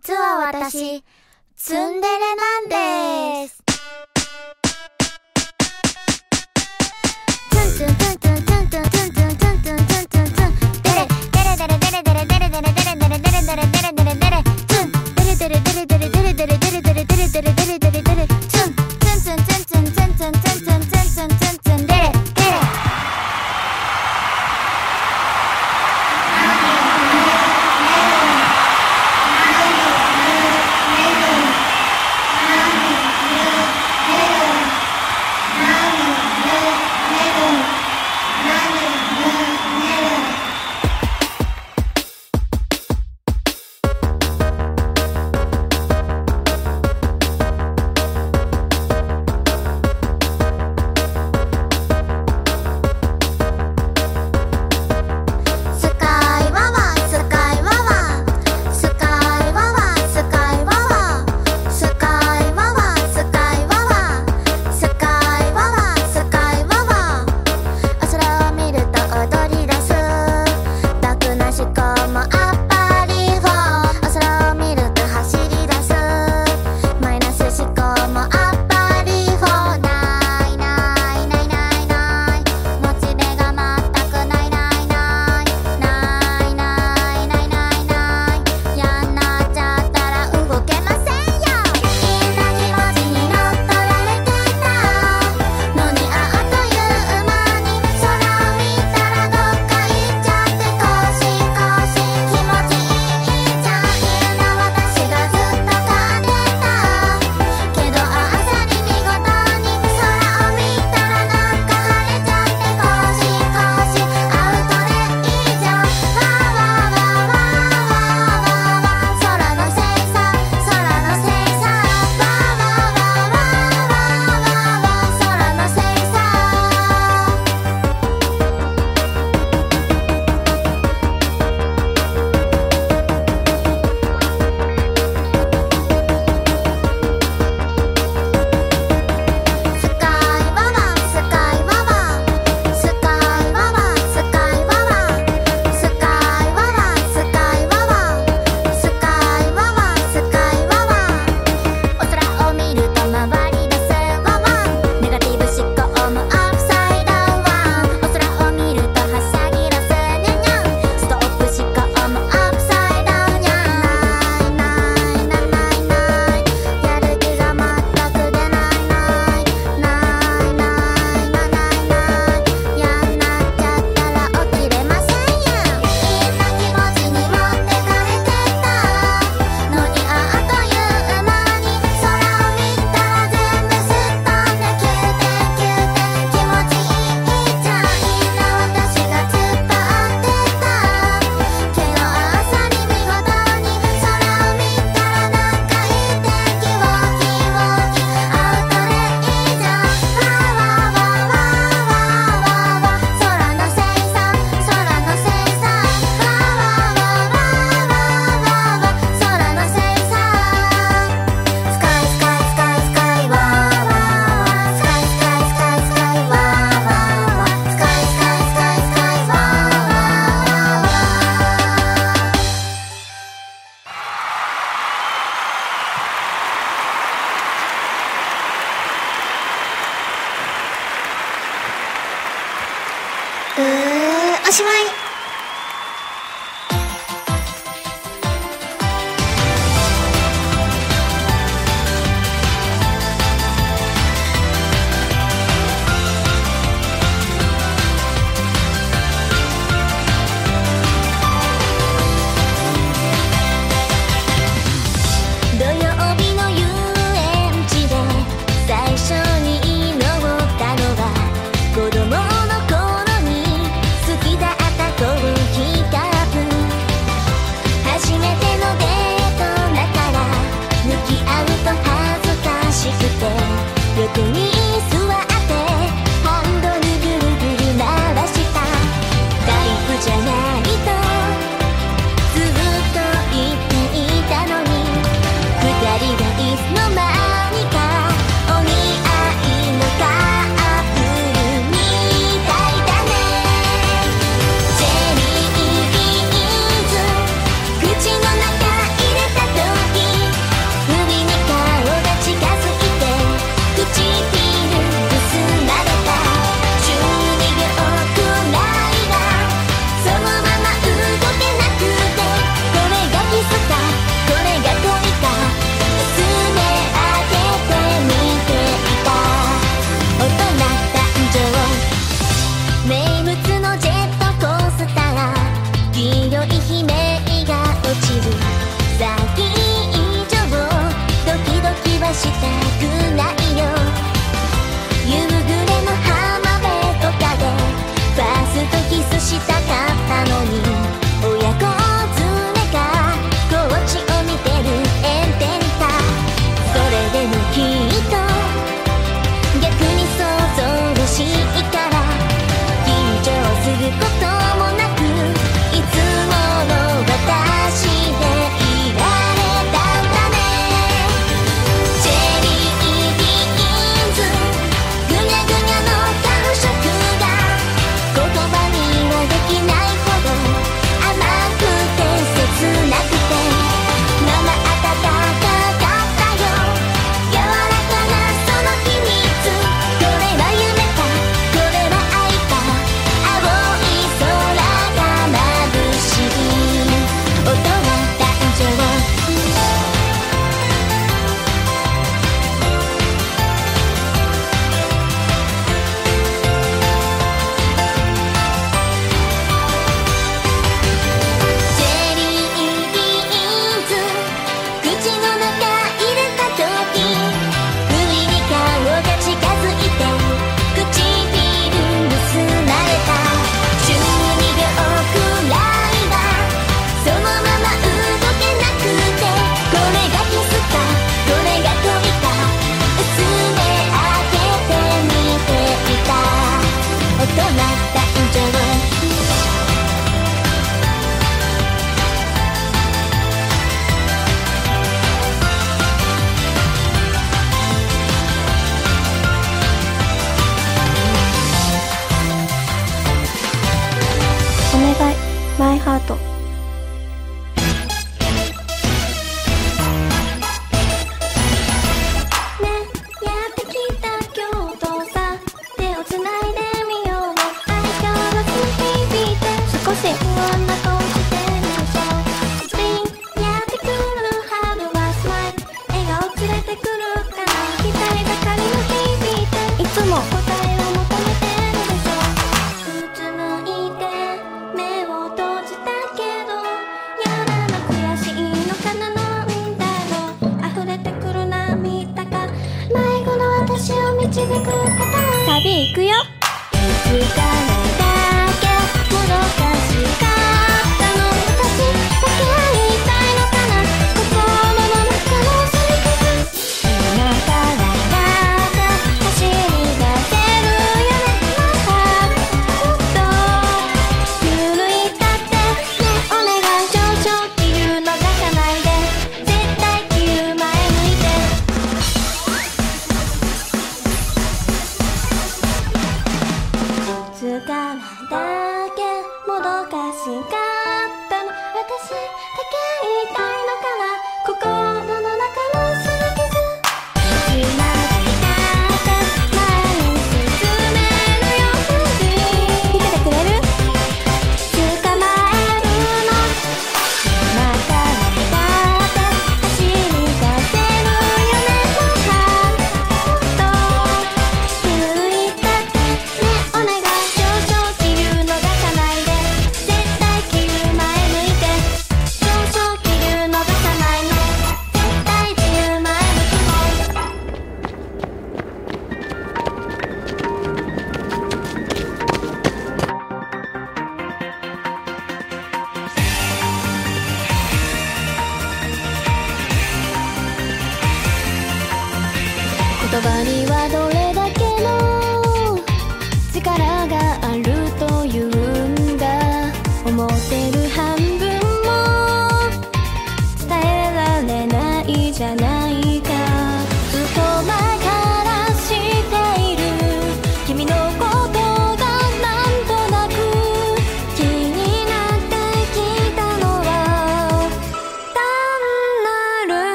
実は私、ツンデレなんです。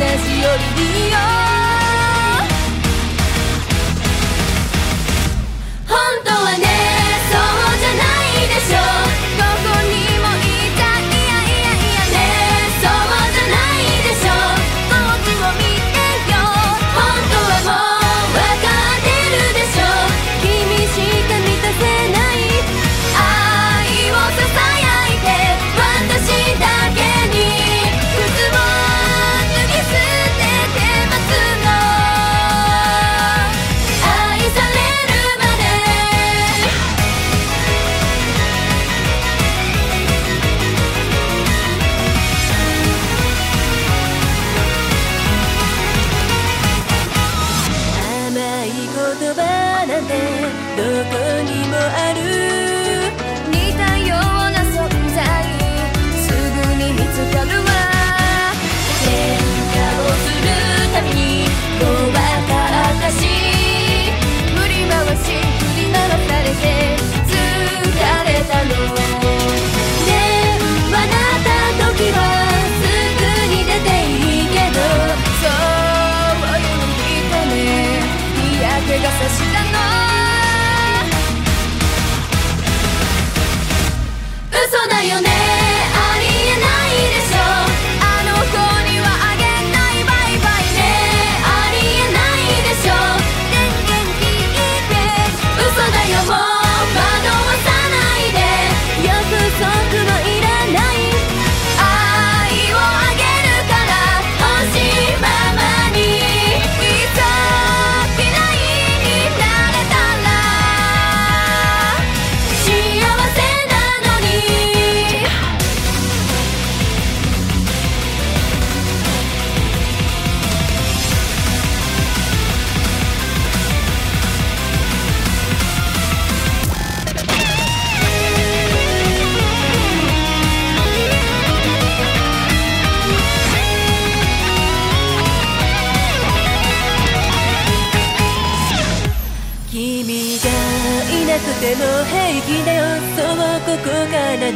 私より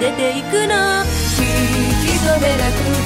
出ていくの。引き止めなく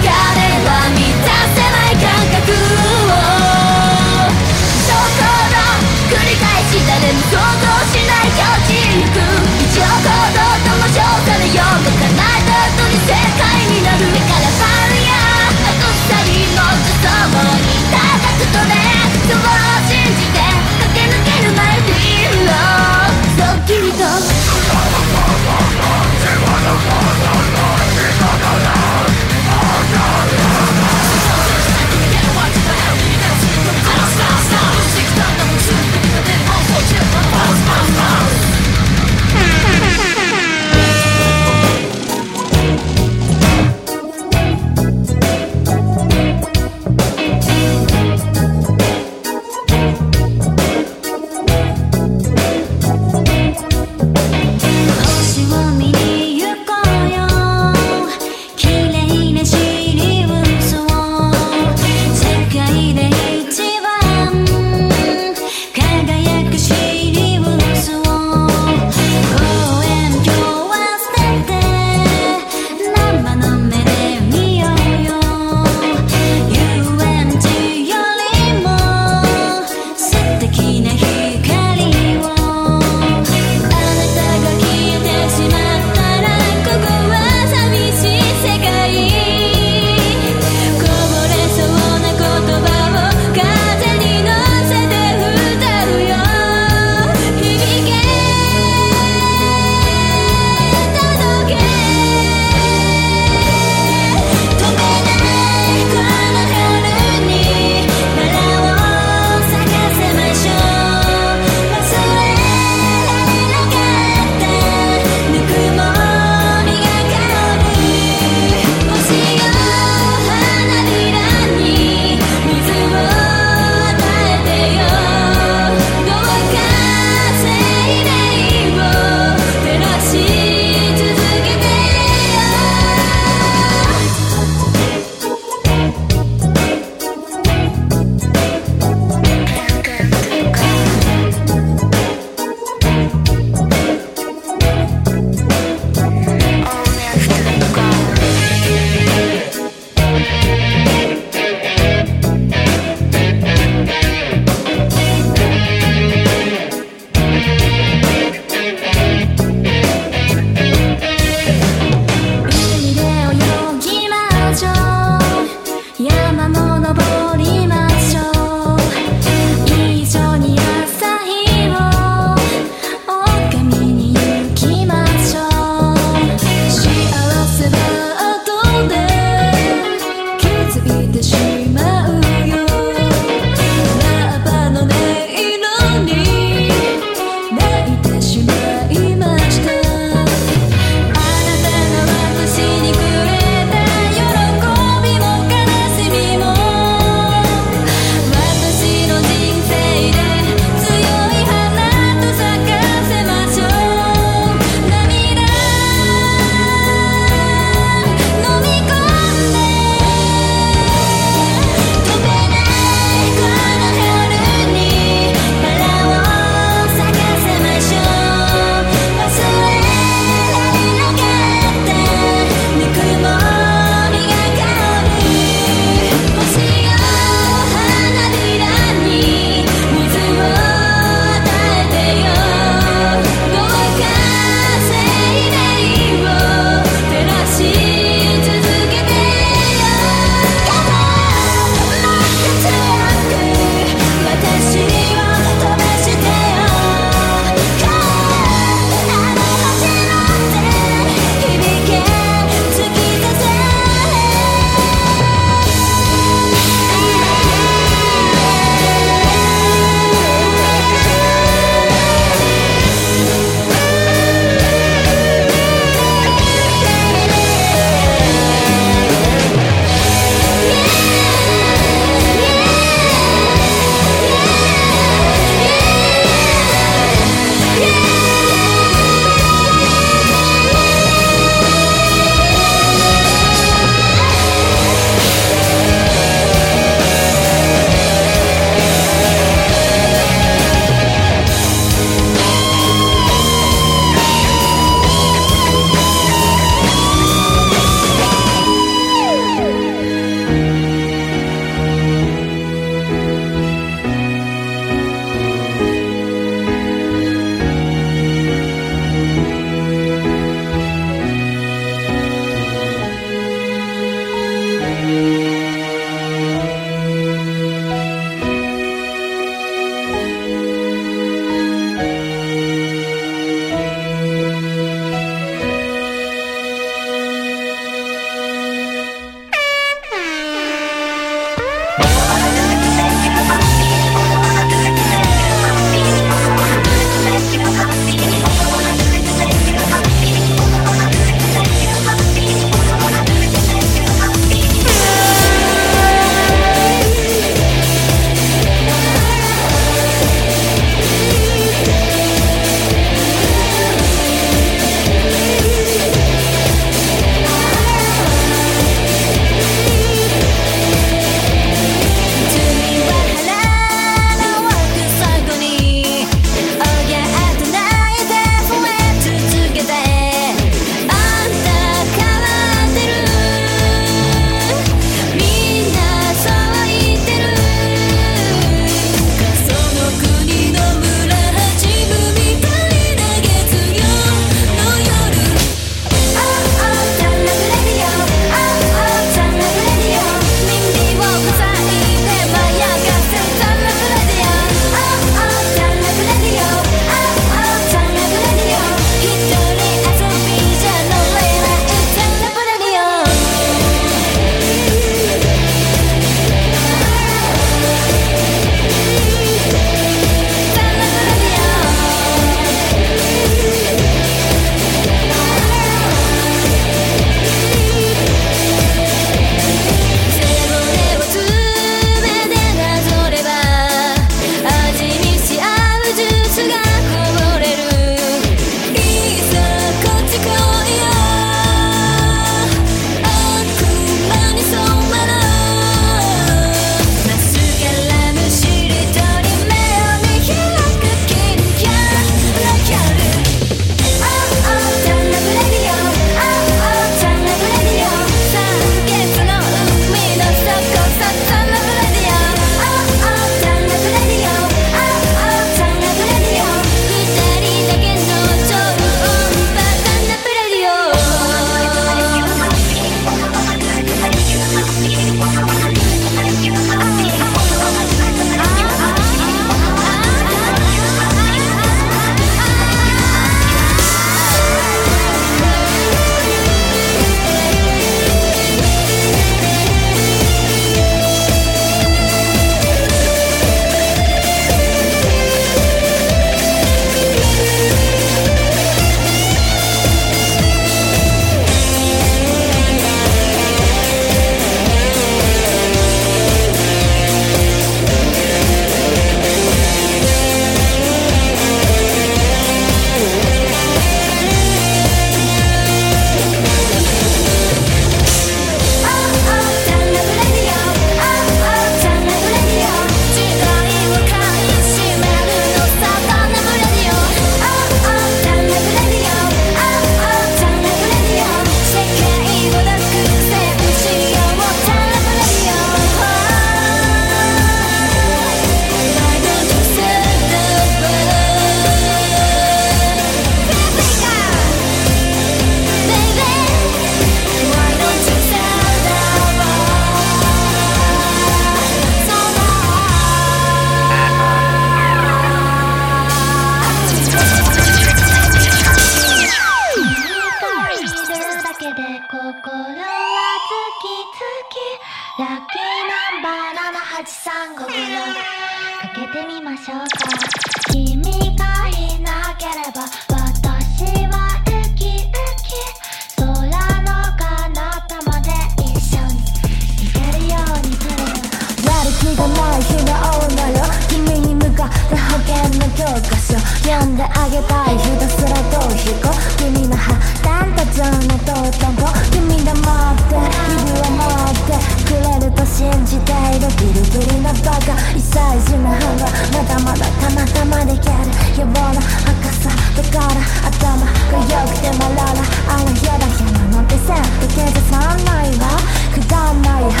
から頭が良くてもららあらやだやななんてせんだけじゃ足んないわ。くだんない歯。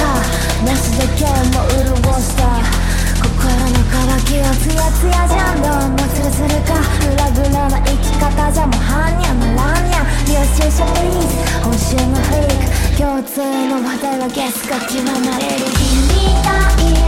なしで今日も潤した。心の渇きはツヤツヤじゃんどんなツルツルか。グラグラな生き方じゃもうはんにゃならんにゃ領収書プリーズ報酬のフリーク。共通の話題はゲスが極まれる君がい。る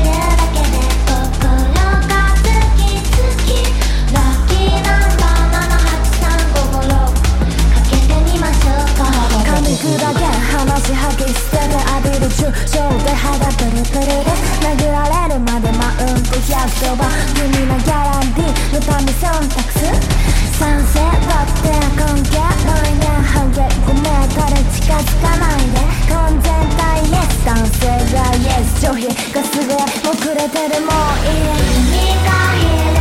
噛み砕け話吐き捨てて浴びる抽象で肌プルプルで殴られるまでマウント100とば君のギャランティーのため忖度賛成だって関係ないね半径5メートル近づかないで完全体 Yes 男性が Yes 上品がすごい遅れてるもういい。君がいる。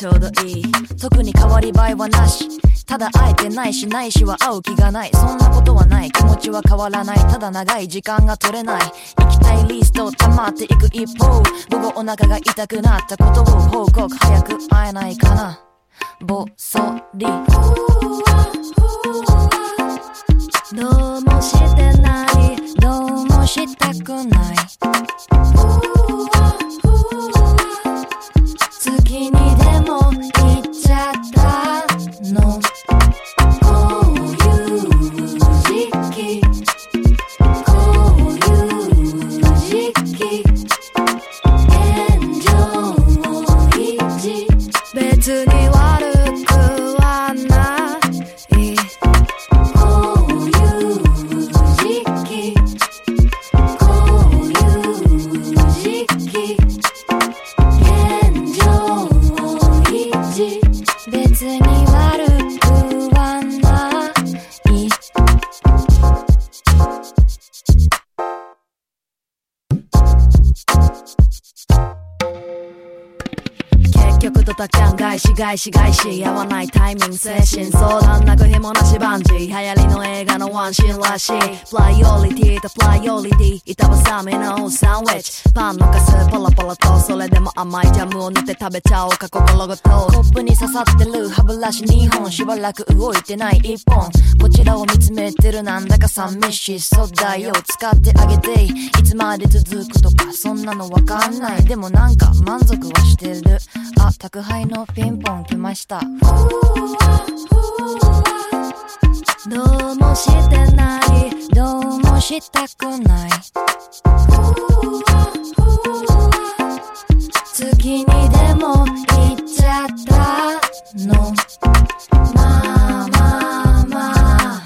ちょうどいい。特に変わり映えはなし。ただ会えてないしないしは会う気がない。そんなことはない。気持ちは変わらない。ただ長い時間が取れない。行きたいリスト溜まっていく一方。午後お腹が痛くなったことを報告。早く会えないかな。返し返し合わないタイミング精神相談なくひもなしバンジー流行りの映画のワンシーンらしい。プライオリティとプライオリティ板挟みのサンドイッチパンのカスポロポロとそれでも甘いジャムを塗って食べちゃおうか心ごと。コップに刺さってる歯ブラシ2本しばらく動いてない1本。こちらを見つめてるなんだか寂しそうだよ。使ってあげて。いつまで続くとかそんなのわかんない。でもなんか満足はしてる。あ宅配のピンポン。ました。どうもしてない。どうもしたくない。次にでも行っちゃったの。まあまあまあ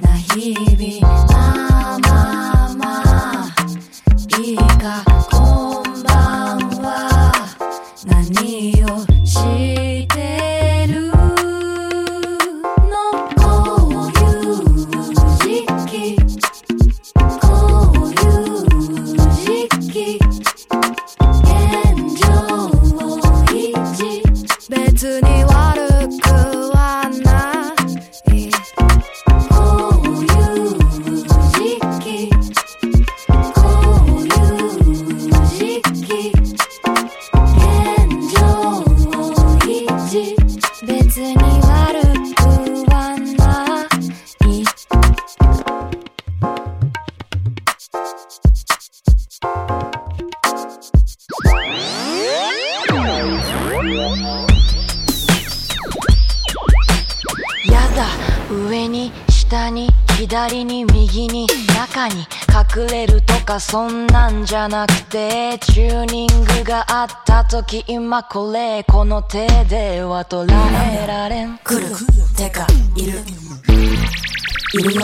な日々まあまあまあ。いいかこんばんは。何を左に右に中に隠れるとかそんなんじゃなくてチューニングがあった時今これこの手では捉えられん。来る。てかいる。いるよ。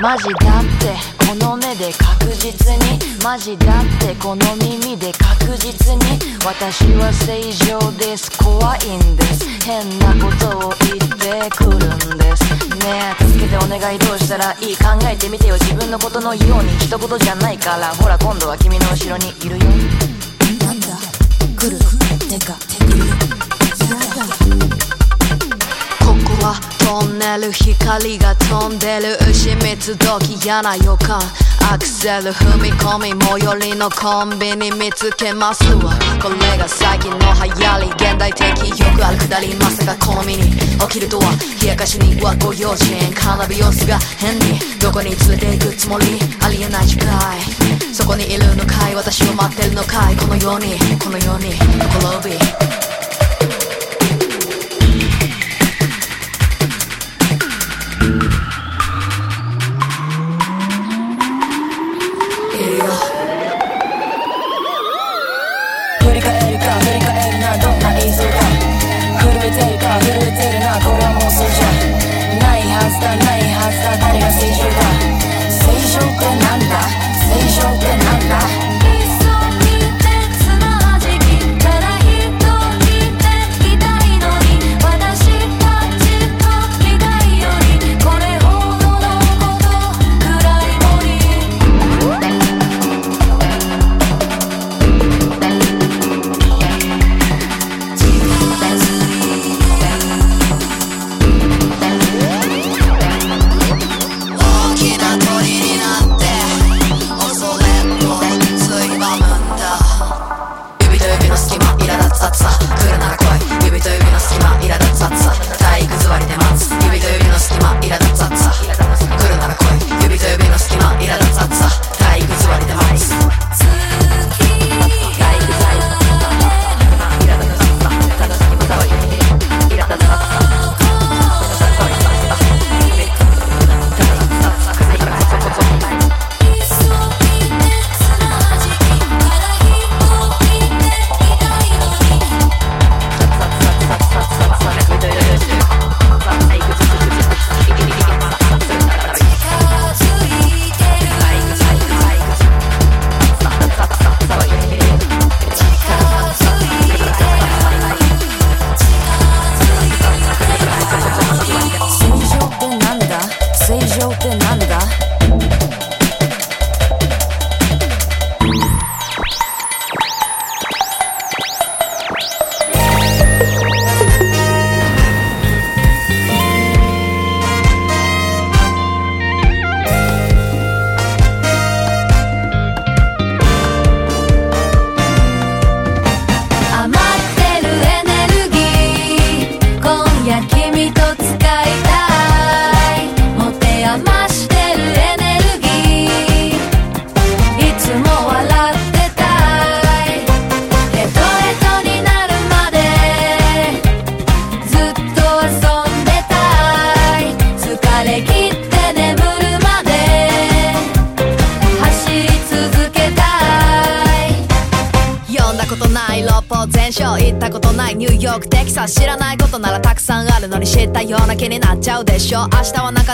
マジだってこの目で確実にマジだってこの耳で確実に私は正常です。怖いんです。変なことを言ってくるんです。ねえ助けてお願いどうしたらいい考えてみてよ自分のことのように。一言じゃないからほら今度は君の後ろにいるよ。なんだ？来る。てか。いる。トンネル光が飛んでる。牛蜜時嫌な予感。アクセル踏み込み最寄りのコンビニ見つけますわ。これが最近の流行り現代的よくあるくだりまさかこの身に。起きるとは冷やかしにはご用心カーナビ様子が変に。どこに連れて行くつもり？ありえない次回そこにいるのかい？私を待ってるのかい？このようにこのように転びこれは妄想じゃないはずだ。ないはずだ。誰が正常だ。正常ってなんだ。正常ってなんだ。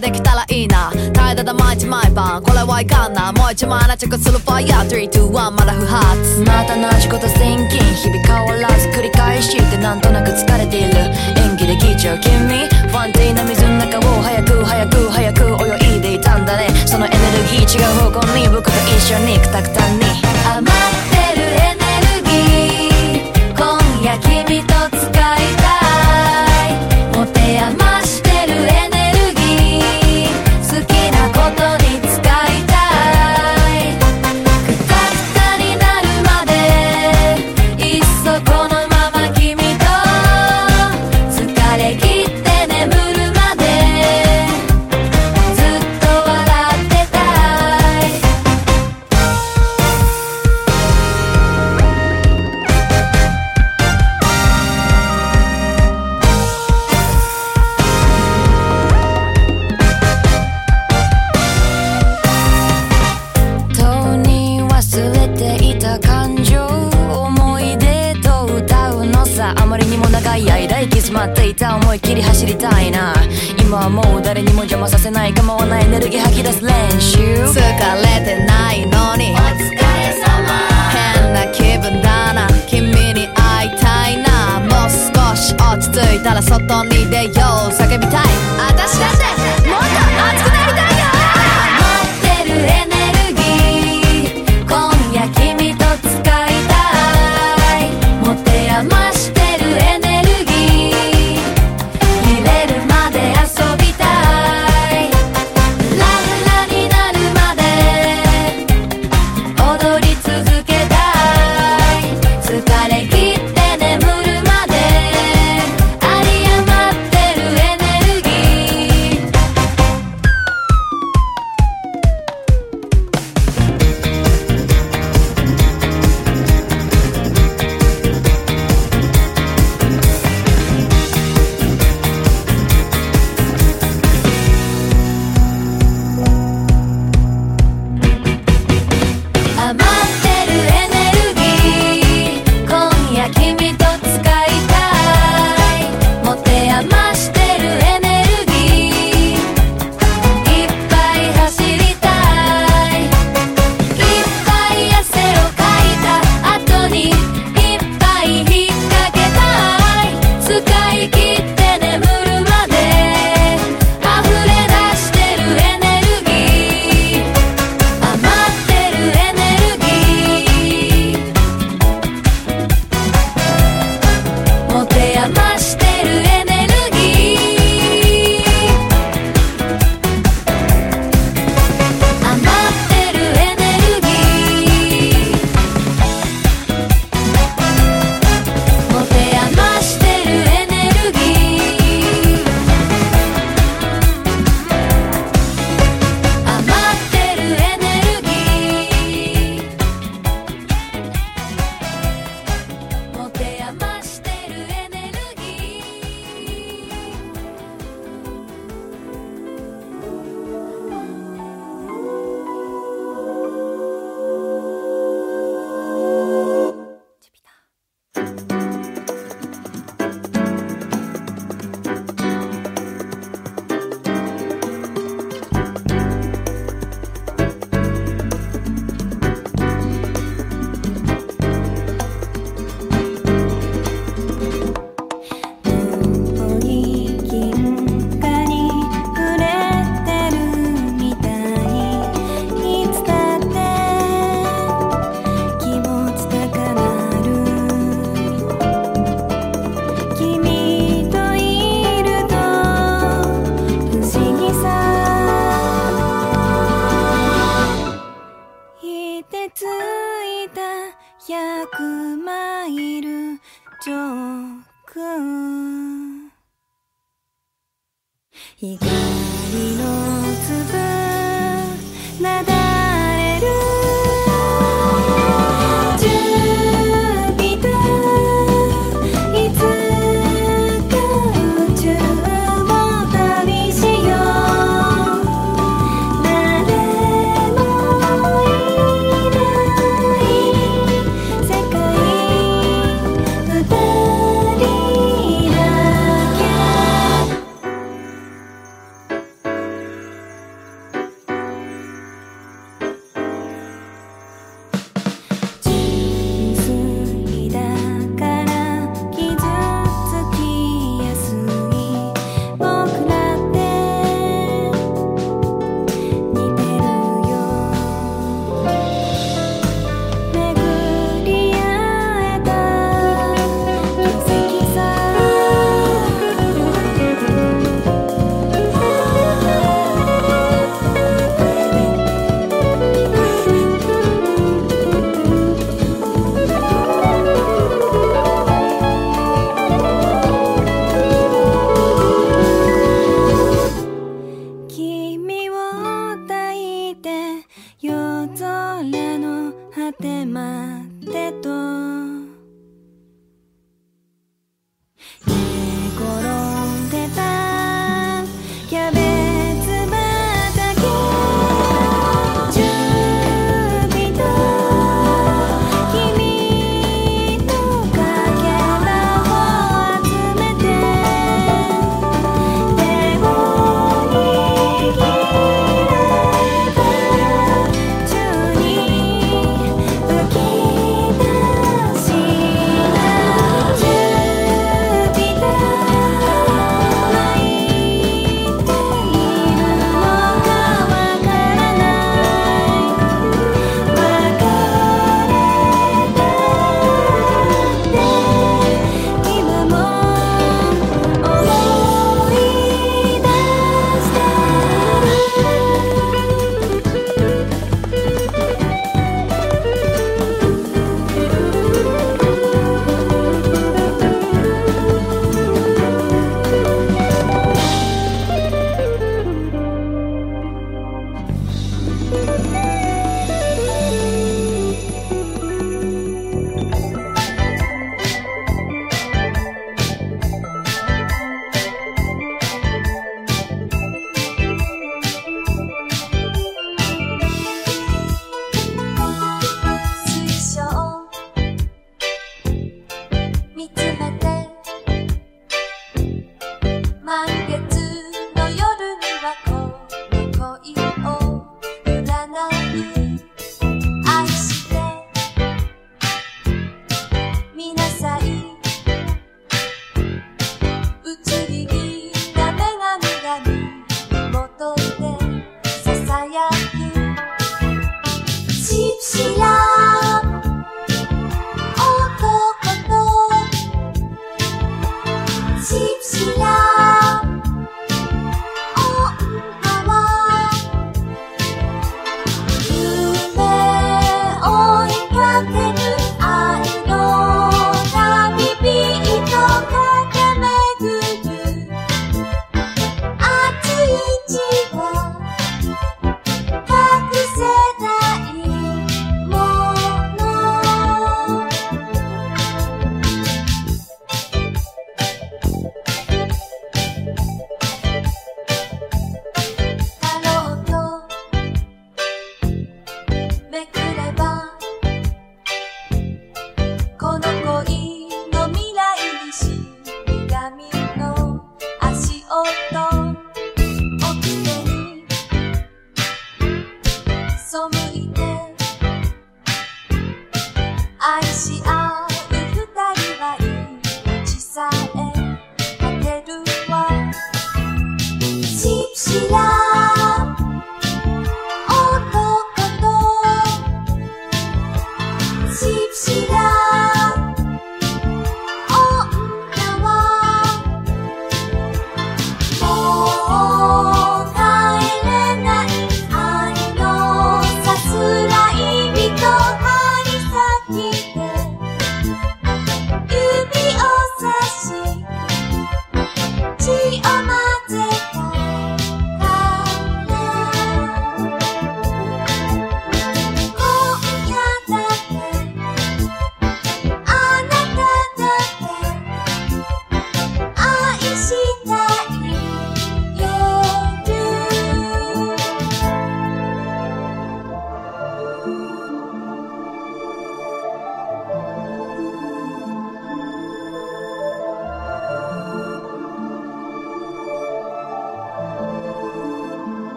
日